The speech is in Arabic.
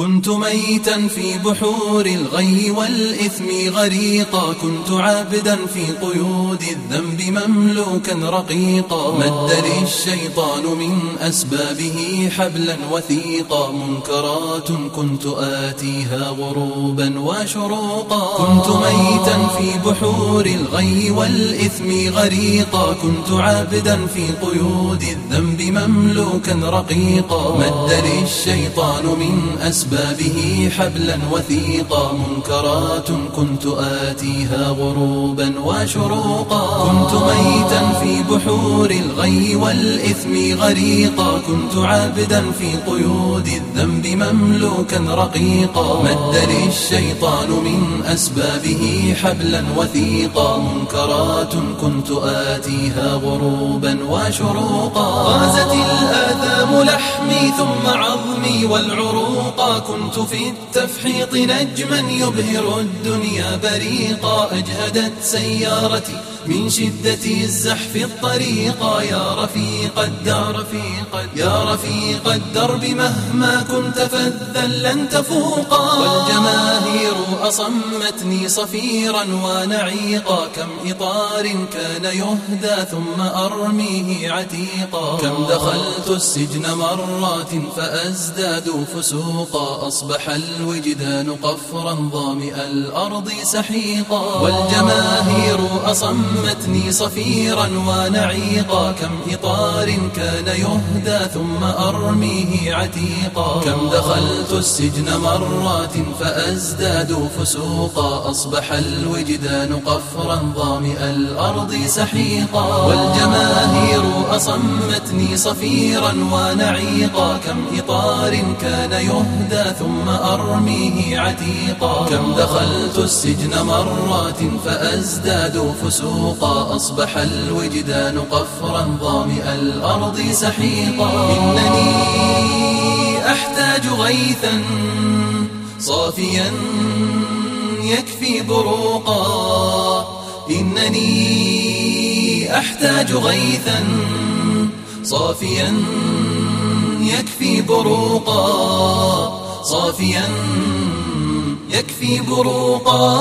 كنت ميتا في بحور الغي والإثم غريقا كنت عابدا في قيود الذنب مملوكا رقيقا. مد لي الشيطان من أسبابه حبلا وثيقا منكرات كنت آتيها غروبا وشروقا. كنت ميتا في بحور الغي والإثم غريقا كنت عابدا في قيود الذنب مملوكا رقيقا. مد لي الشيطان من أسبابه أسبابه حبلا وثيقا منكرات كنت آتيها غروبا وشروقا. كنت ميتا في بحور الغي والإثم غريقا. كنت عابدا في قيود الذنب مملوكا رقيقا. مد الشيطان من أسبابه حبلا وثيقا. منكرات كنت آتيها غروبا وشروقا. غازت الآثام ثم عظمي والعروقا كنت في التفحيط نجما يبهر الدنيا بريقا أجهدت سيارتي من شدة الزحف الطريقا. يا رفيق الدار يا رفيق الدرب مهما كنت فذا لن تفوقا. والجماهير أصمتني صفيرا ونعيقا كم إطار كان يهدى ثم أرميه عتيقا. كم دخلت السجن مرات فأزداد فسوقا أصبح الوجدان قفرا ظامئ الأرض سحيقا. والجماهير أصمتني صفيرا ونعيقا كم إطار كان يهدى ثم أرميه عتيقا. كم دخلت السجن مرات فأزداد فسوقا أصبح الوجدان قفرا ظامئ الأرض سحيقا. والجماهير أصمتني صفيرا ونعيقا كم إطار كان يهدى ثم أرميه عتيقا. كم دخلت السجن مرات فأزداد فسوقا سوقا أصبح الوجدان قفرا ظامئ الأرض سحيقا. إنني أحتاج غيثا صافيا يكفي بروقا. إنني أحتاج غيثا صافيا يكفي بروقا. صافيا يكفي بروقا.